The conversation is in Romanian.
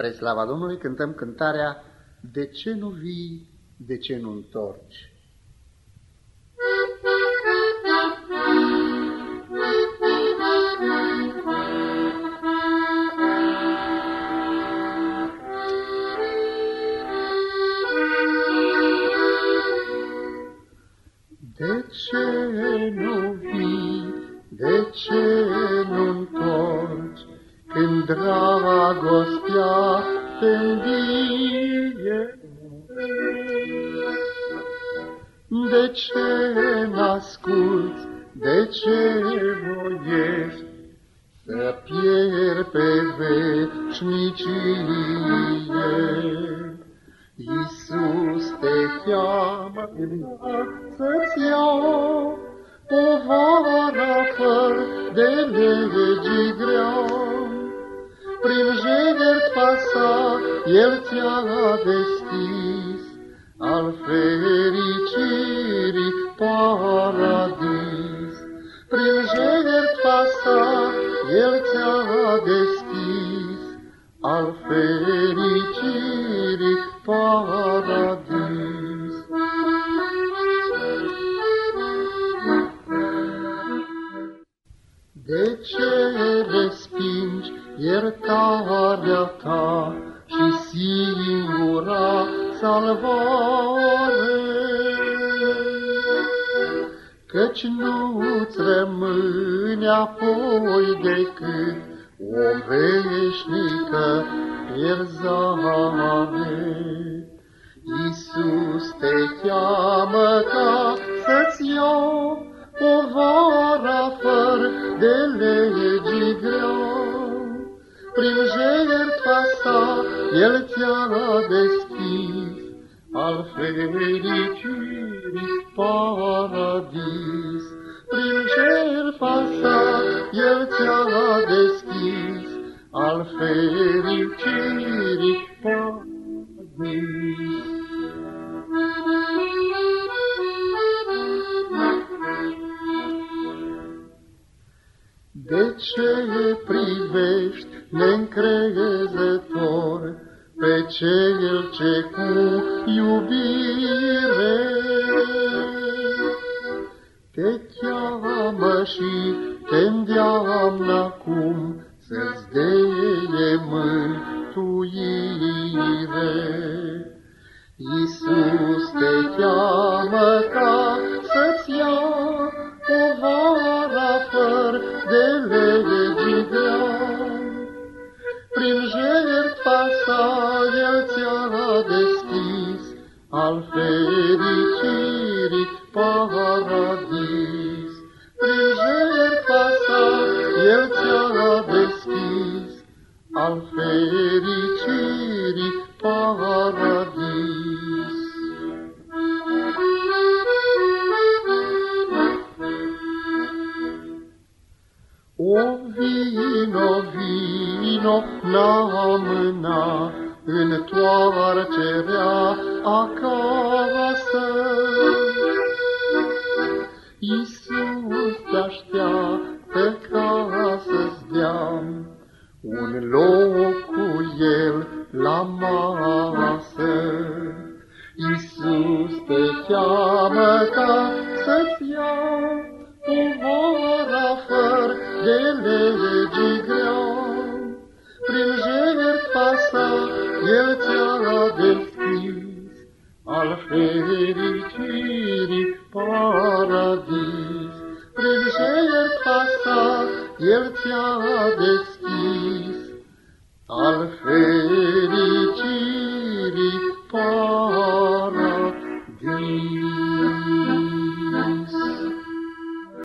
Spre slava Domnului cântăm cântarea De ce nu vii, de ce nu întorci? De ce nu vii, de ce nu întorci? Când dragostea te învie. De ce n-asculți, de ce voiești să pierd pe veșnicie? Iisus te cheamă să-ți iau povara fără de legii grea. Prin jertfa sa El ți-a deschis al fericirii paradis. Prin jertfa sa El ți-a deschis al fericirii paradis. De ce respingi iertarea ta și singura salvare. Căci nu-ți rămâne apoi decât o veșnică pierzare. Iisus te cheamă ca să-ți iau povara fără de legii greu. Prin jertfa sa El ți-a deschis al fericirii paradis. Prin jertfa sa El ți-a deschis al fericirii paradis. De ce privești neîncrezător pe cel ce cu iubire te cheamă și te îndeamnă acum să-ți deie mântuire. Iisus te cheamă ca să-ți ia povara fără de legii deschis al fericirii paradis. Prin jertfa sa El ți-a deschis al fericirii paradis. O vino, vino, n-amâna, întoarcerea acasă. Iisus te așteaptă ca să-ți dea un loc cu El la masă. Iisus te cheamă ca să-ți ia povara fără de legii grea. Al fericirii paradis. Prin jertfa sa El ți-a deschis al fericirii paradis.